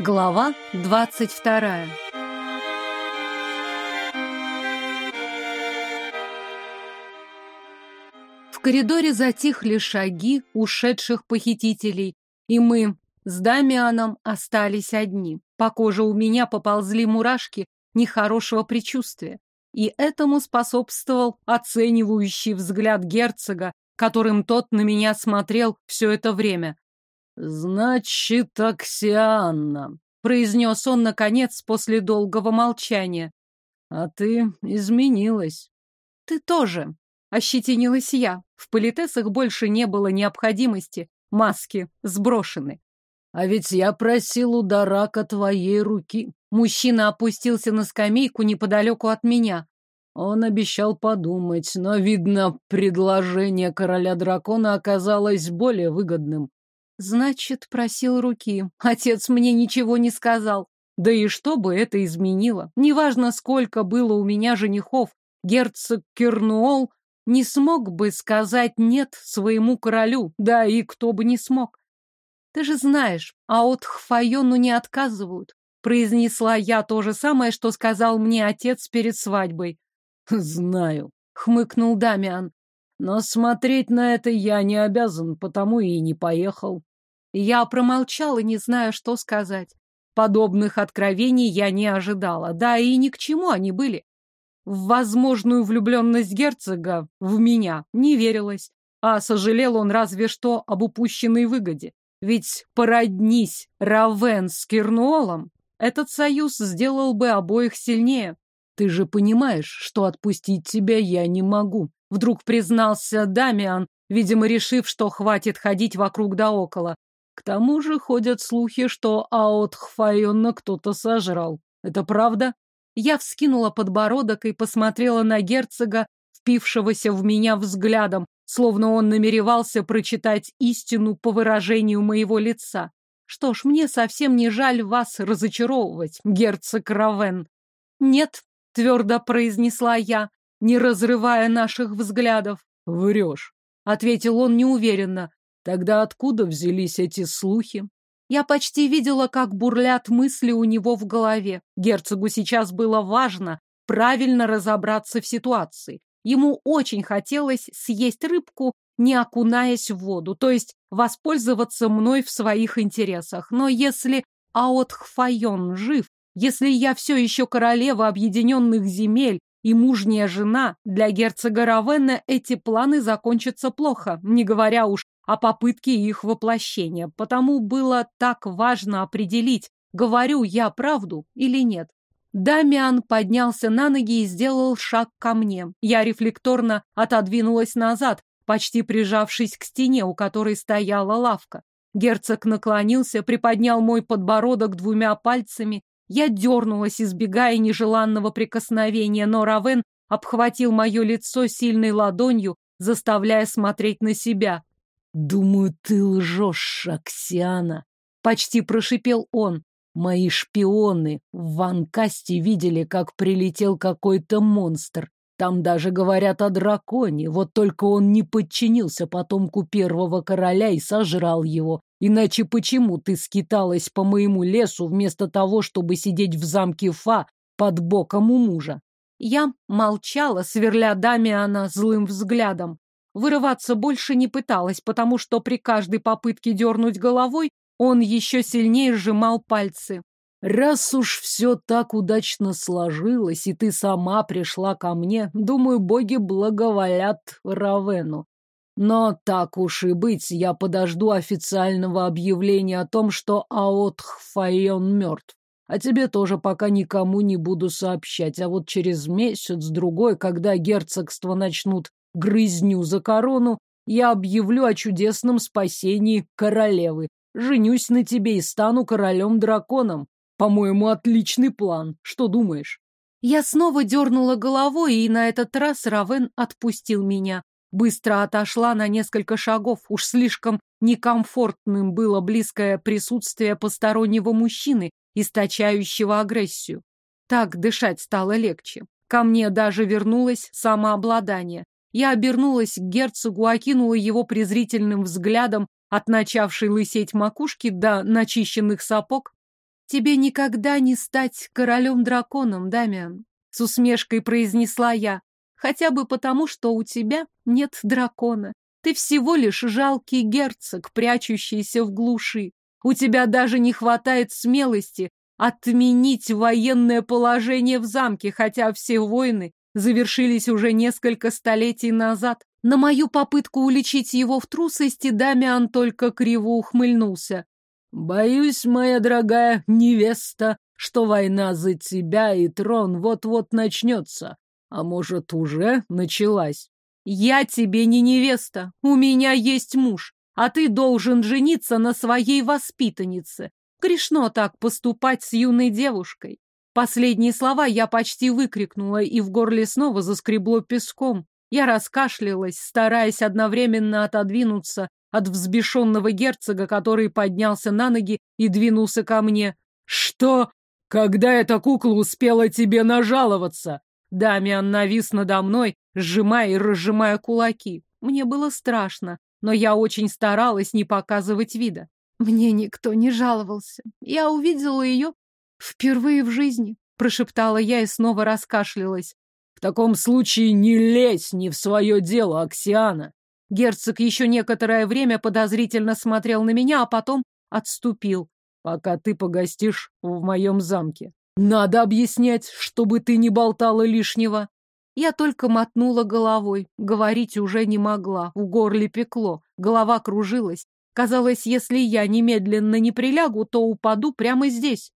Глава двадцать вторая В коридоре затихли шаги ушедших похитителей, и мы с Дамианом остались одни. По коже у меня поползли мурашки нехорошего предчувствия, и этому способствовал оценивающий взгляд герцога, которым тот на меня смотрел все это время. «Значит, Аксианна», — произнес он, наконец, после долгого молчания. «А ты изменилась». «Ты тоже», — ощетинилась я. В политесах больше не было необходимости. Маски сброшены. «А ведь я просил у Дарака твоей руки». Мужчина опустился на скамейку неподалеку от меня. Он обещал подумать, но, видно, предложение короля дракона оказалось более выгодным. Значит, просил руки. Отец мне ничего не сказал. Да и что бы это изменило? Неважно, сколько было у меня женихов, герцог Кернуол не смог бы сказать «нет» своему королю, да и кто бы не смог. Ты же знаешь, а от Хфайону не отказывают. Произнесла я то же самое, что сказал мне отец перед свадьбой. Знаю, хмыкнул Дамиан. Но смотреть на это я не обязан, потому и не поехал. Я промолчала, не зная, что сказать. Подобных откровений я не ожидала, да и ни к чему они были. В возможную влюбленность герцога в меня не верилось, а сожалел он разве что об упущенной выгоде. Ведь породнись Равен с Кирнуолом, этот союз сделал бы обоих сильнее. Ты же понимаешь, что отпустить тебя я не могу. Вдруг признался Дамиан, видимо, решив, что хватит ходить вокруг да около. К тому же ходят слухи, что Аот Хфайона кто-то сожрал. Это правда? Я вскинула подбородок и посмотрела на герцога, впившегося в меня взглядом, словно он намеревался прочитать истину по выражению моего лица. Что ж, мне совсем не жаль вас разочаровывать, герцог Равен. Нет, твердо произнесла я, не разрывая наших взглядов. Врешь, ответил он неуверенно. Тогда откуда взялись эти слухи? Я почти видела, как бурлят мысли у него в голове. Герцогу сейчас было важно правильно разобраться в ситуации. Ему очень хотелось съесть рыбку, не окунаясь в воду, то есть воспользоваться мной в своих интересах. Но если Аотхфайон жив, если я все еще королева объединенных земель и мужняя жена, для герцога Равенна эти планы закончатся плохо, не говоря уж о попытке их воплощения, потому было так важно определить, говорю я правду или нет. Дамиан поднялся на ноги и сделал шаг ко мне. Я рефлекторно отодвинулась назад, почти прижавшись к стене, у которой стояла лавка. Герцог наклонился, приподнял мой подбородок двумя пальцами. Я дернулась, избегая нежеланного прикосновения, но Равен обхватил мое лицо сильной ладонью, заставляя смотреть на себя. «Думаю, ты лжешь, Аксиана!» — почти прошипел он. «Мои шпионы в Ванкасте видели, как прилетел какой-то монстр. Там даже говорят о драконе, вот только он не подчинился потомку первого короля и сожрал его. Иначе почему ты скиталась по моему лесу вместо того, чтобы сидеть в замке Фа под боком у мужа?» Я молчала, сверля Дамиана злым взглядом. Вырываться больше не пыталась, потому что при каждой попытке дернуть головой он еще сильнее сжимал пальцы. «Раз уж все так удачно сложилось, и ты сама пришла ко мне, думаю, боги благоволят Равену. Но так уж и быть, я подожду официального объявления о том, что Аотх Файон мертв. А тебе тоже пока никому не буду сообщать, а вот через месяц-другой, когда герцогство начнут грызню за корону, я объявлю о чудесном спасении королевы. Женюсь на тебе и стану королем-драконом. По-моему, отличный план. Что думаешь? Я снова дернула головой, и на этот раз Равен отпустил меня. Быстро отошла на несколько шагов. Уж слишком некомфортным было близкое присутствие постороннего мужчины, источающего агрессию. Так дышать стало легче. Ко мне даже вернулось самообладание. Я обернулась к герцогу, окинула его презрительным взглядом от начавшей лысеть макушки до начищенных сапог. Тебе никогда не стать королем-драконом, Дамиан, с усмешкой произнесла я. Хотя бы потому, что у тебя нет дракона. Ты всего лишь жалкий герцог, прячущийся в глуши. У тебя даже не хватает смелости отменить военное положение в замке, хотя все войны завершились уже несколько столетий назад. На мою попытку уличить его в трусости Дамиан только криво ухмыльнулся. «Боюсь, моя дорогая невеста, что война за тебя и трон вот-вот начнется. А может, уже началась?» «Я тебе не невеста, у меня есть муж, а ты должен жениться на своей воспитаннице. Грешно так поступать с юной девушкой. Последние слова я почти выкрикнула, и в горле снова заскребло песком. Я раскашлялась, стараясь одновременно отодвинуться от взбешенного герцога, который поднялся на ноги и двинулся ко мне. «Что? Когда эта кукла успела тебе нажаловаться?» Дамиан навис надо мной, сжимая и разжимая кулаки. Мне было страшно, но я очень старалась не показывать вида. Мне никто не жаловался. Я увидела ее впервые в жизни, прошептала я и снова раскашлялась. В таком случае не лезь не в свое дело, Аксиана. Герцог еще некоторое время подозрительно смотрел на меня, а потом отступил. Пока ты погостишь в моем замке. Надо объяснять, чтобы ты не болтала лишнего. Я только мотнула головой. Говорить уже не могла. В горле пекло. Голова кружилась. Казалось, если я немедленно не прилягу, то упаду прямо здесь.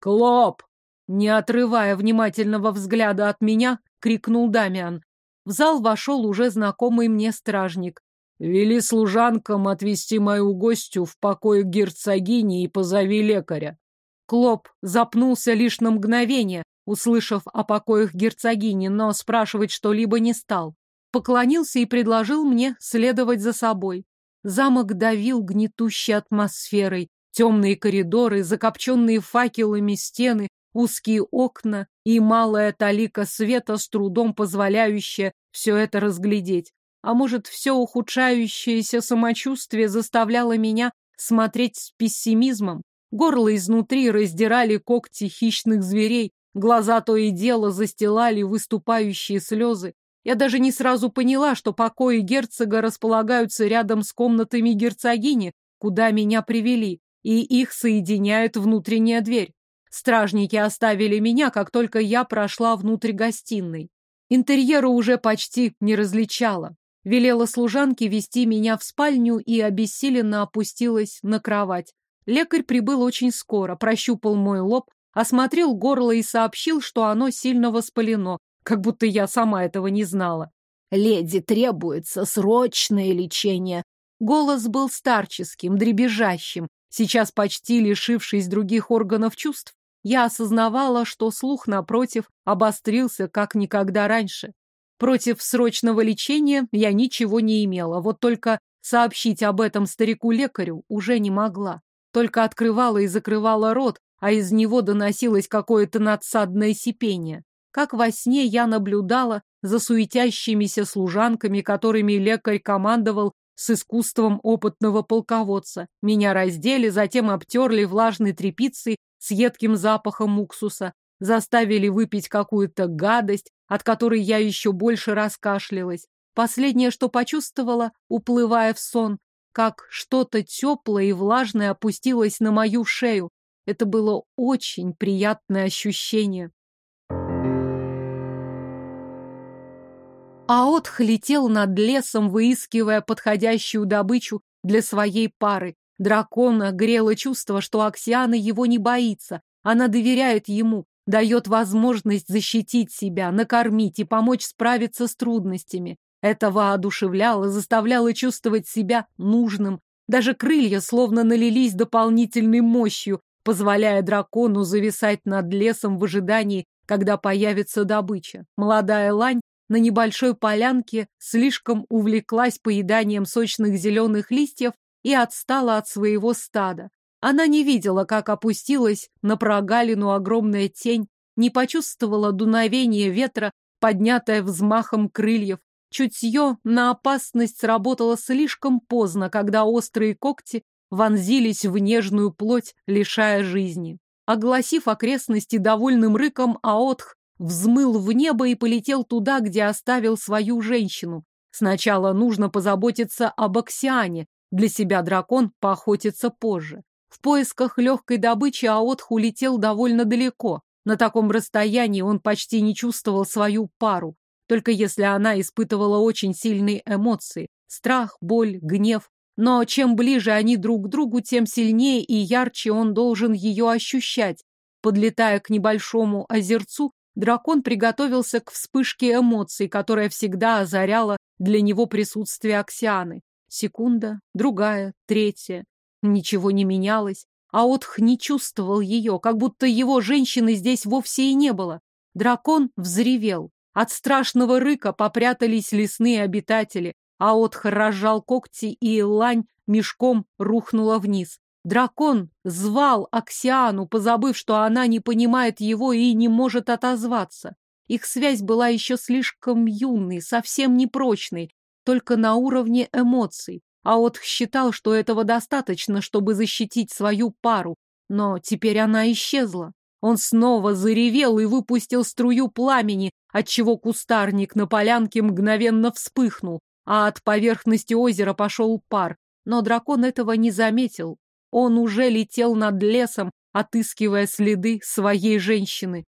«Клоп!» Не отрывая внимательного взгляда от меня, крикнул Дамиан. В зал вошел уже знакомый мне стражник. «Вели служанкам отвезти мою гостью в покой герцогини и позови лекаря». Клоп запнулся лишь на мгновение, услышав о покоях герцогини, но спрашивать что-либо не стал. Поклонился и предложил мне следовать за собой. Замок давил гнетущей атмосферой. Темные коридоры, закопченные факелами стены, узкие окна и малая талика света, с трудом позволяющая все это разглядеть. А может, все ухудшающееся самочувствие заставляло меня смотреть с пессимизмом? Горло изнутри раздирали когти хищных зверей, глаза то и дело застилали выступающие слезы. Я даже не сразу поняла, что покои герцога располагаются рядом с комнатами герцогини, куда меня привели, и их соединяет внутренняя дверь. Стражники оставили меня, как только я прошла внутрь гостиной. Интерьера уже почти не различала. Велела служанке вести меня в спальню и обессиленно опустилась на кровать. Лекарь прибыл очень скоро, прощупал мой лоб, осмотрел горло и сообщил, что оно сильно воспалено, как будто я сама этого не знала. «Леди, требуется срочное лечение». Голос был старческим, дребезжащим. Сейчас, почти лишившись других органов чувств, я осознавала, что слух, напротив, обострился как никогда раньше. Против срочного лечения я ничего не имела, вот только сообщить об этом старику-лекарю уже не могла. Только открывала и закрывала рот, а из него доносилось какое-то надсадное сипение. Как во сне я наблюдала за суетящимися служанками, которыми лекарь командовал с искусством опытного полководца. Меня раздели, затем обтерли влажной тряпицей с едким запахом уксуса, заставили выпить какую-то гадость, от которой я еще больше раскашлялась. Последнее, что почувствовала, уплывая в сон, как что-то теплое и влажное опустилось на мою шею. Это было очень приятное ощущение. Аотх летел над лесом, выискивая подходящую добычу для своей пары. Дракона грело чувство, что Аксиана его не боится. Она доверяет ему, дает возможность защитить себя, накормить и помочь справиться с трудностями. Это воодушевляло, заставляло чувствовать себя нужным. Даже крылья словно налились дополнительной мощью, позволяя дракону зависать над лесом в ожидании, когда появится добыча. Молодая лань на небольшой полянке слишком увлеклась поеданием сочных зеленых листьев и отстала от своего стада. Она не видела, как опустилась на прогалину огромная тень, не почувствовала дуновение ветра, поднятое взмахом крыльев. Чутье на опасность сработало слишком поздно, когда острые когти вонзились в нежную плоть, лишая жизни. Огласив окрестности довольным рыком, Аотх взмыл в небо и полетел туда, где оставил свою женщину. Сначала нужно позаботиться об Оксиане, для себя дракон поохотится позже. В поисках легкой добычи Аотх улетел довольно далеко. На таком расстоянии он почти не чувствовал свою пару, только если она испытывала очень сильные эмоции – страх, боль, гнев. Но чем ближе они друг к другу, тем сильнее и ярче он должен ее ощущать. Подлетая к небольшому озерцу, дракон приготовился к вспышке эмоций, которая всегда озаряла для него присутствие Оксианы. Секунда, другая, третья. Ничего не менялось. А Отх не чувствовал ее, как будто его женщины здесь вовсе и не было. Дракон взревел. От страшного рыка попрятались лесные обитатели, а Отх разжал когти, и лань мешком рухнула вниз. Дракон звал Аксиану, позабыв, что она не понимает его и не может отозваться. Их связь была еще слишком юной, совсем непрочной, только на уровне эмоций. А Отх считал, что этого достаточно, чтобы защитить свою пару. Но теперь она исчезла. Он снова заревел и выпустил струю пламени, отчего кустарник на полянке мгновенно вспыхнул, а от поверхности озера пошел пар. Но дракон этого не заметил. Он уже летел над лесом, отыскивая следы своей женщины.